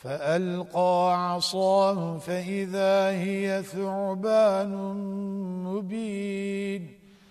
فألقى عصاه فإذا هي ثعبان